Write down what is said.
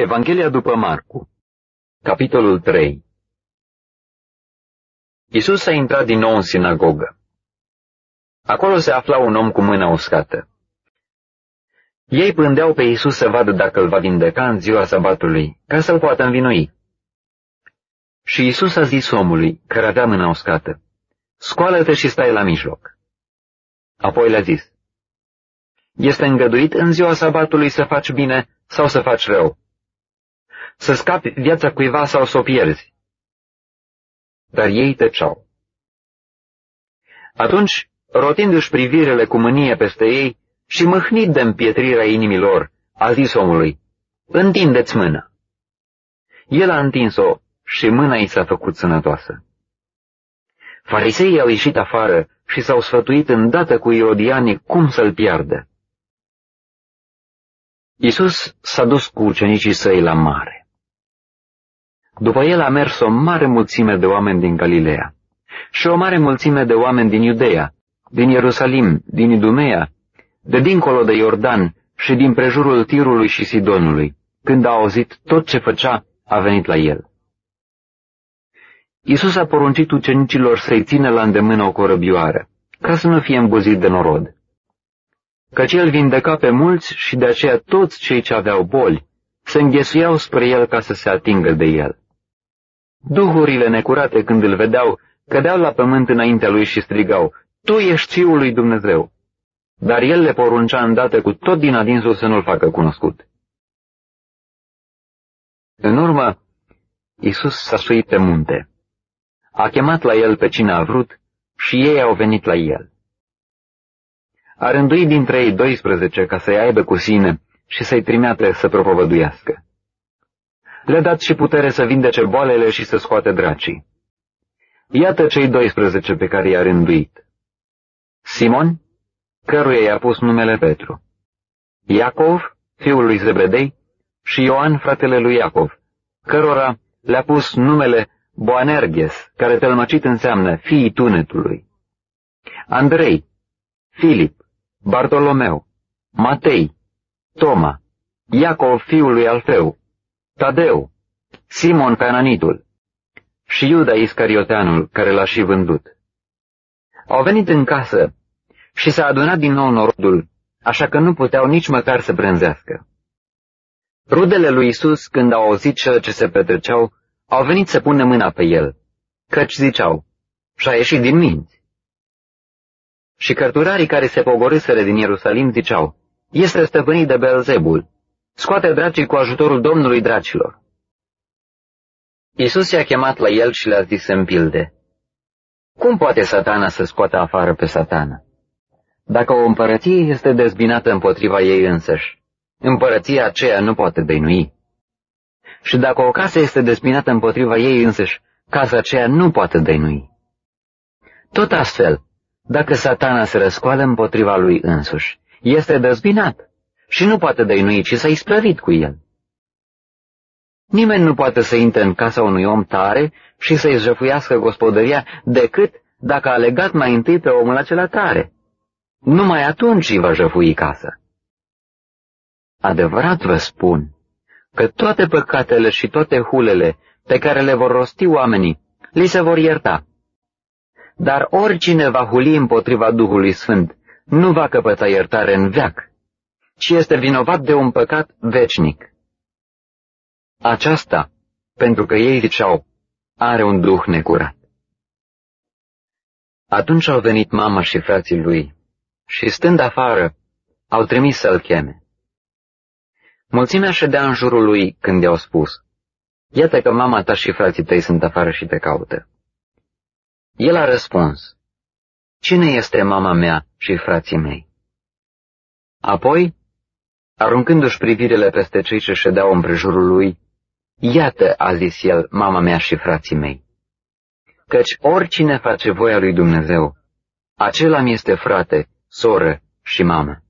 Evanghelia după Marcu Capitolul 3 Iisus a intrat din nou în sinagogă. Acolo se afla un om cu mâna uscată. Ei pândeau pe Iisus să vadă dacă îl va vindeca în ziua sabatului, ca să-l poată învinui. Și Iisus a zis omului, care avea mâna uscată, Scoală-te și stai la mijloc. Apoi le-a zis, Este îngăduit în ziua sabatului să faci bine sau să faci rău, să scapi viața cuiva sau să o pierzi. Dar ei tăceau. Atunci, rotindu-și privirele cu mânie peste ei și mâhnit de împietrirea inimilor, a zis omului, Întindeți mâna. El a întins-o și mâna i s-a făcut sănătoasă. Fariseii au ieșit afară și s-au sfătuit îndată cu irodianii cum să-l piardă. Iisus s-a dus cu ucenicii săi la mare. După el a mers o mare mulțime de oameni din Galileea și o mare mulțime de oameni din Iudeea, din Ierusalim, din Idumea, de dincolo de Iordan și din prejurul Tirului și Sidonului. Când a auzit tot ce făcea, a venit la el. Iisus a poruncit ucenicilor să-i țină la îndemână o corăbioară, ca să nu fie îmbuzit de norod. Căci el vindeca pe mulți și de aceea toți cei ce aveau boli se înghesuiau spre el ca să se atingă de el. Duhurile necurate, când îl vedeau, cădeau la pământ înaintea lui și strigau, Tu ești Fiul lui Dumnezeu! Dar el le poruncea îndată cu tot din adinsul să nu-l facă cunoscut. În urmă, Iisus s-a suit pe munte. A chemat la el pe cine a vrut și ei au venit la el. A rânduit dintre ei 12 ca să-i aibă cu sine și să-i trimeată să propovăduiască le-a dat și putere să vindece boalele și să scoate dracii. Iată cei 12 pe care i-a rânduit. Simon, căruia i-a pus numele Petru. Iacov, fiul lui Zebedei, și Ioan, fratele lui Iacov, cărora le-a pus numele Boanerges, care tălmăcit înseamnă fiii tunetului. Andrei, Filip, Bartolomeu, Matei, Toma, Iacov fiul lui Alfeu, Tadeu, Simon Cananitul și Iuda Iscarioteanul, care l-a și vândut. Au venit în casă și s-a adunat din nou norodul, așa că nu puteau nici măcar să brânzească. Rudele lui Isus, când au auzit cele ce se petreceau, au venit să pună mâna pe el, căci ziceau, și-a ieșit din minți. Și cărturarii care se pogorâsără din Ierusalim ziceau, este stăpânit de Belzebul, Scoate dracii cu ajutorul Domnului dracilor. Iisus i-a chemat la el și le-a zis în pilde, Cum poate satana să scoată afară pe satana? Dacă o împărăție este dezbinată împotriva ei însăși, împărăția aceea nu poate dăinui. Și dacă o casă este dezbinată împotriva ei însăși, casa aceea nu poate dăinui. Tot astfel, dacă satana se răscoală împotriva lui însuși, este dezbinat și nu poate dăinui, ci s-a isprăvit cu el. Nimeni nu poate să intre în casa unui om tare și să-i jăfuiască gospodăria decât dacă a legat mai întâi pe omul acela tare. Numai atunci îi va jăfui casa. Adevărat vă spun că toate păcatele și toate hulele pe care le vor rosti oamenii, li se vor ierta. Dar oricine va huli împotriva Duhului Sfânt, nu va căpăta iertare în veac ci este vinovat de un păcat vecinic. Aceasta, pentru că ei ziceau, are un duh necurat. Atunci au venit mama și frații lui și, stând afară, au trimis să-l cheme. Mulțimea ședea în jurul lui când i-au spus, Iată că mama ta și frații tăi sunt afară și te caută. El a răspuns, Cine este mama mea și frații mei? Apoi Aruncându-și privirile peste cei ce ședeau împrejurul lui, Iată, a zis el, mama mea și frații mei, căci oricine face voia lui Dumnezeu, acela mi este frate, soră și mamă.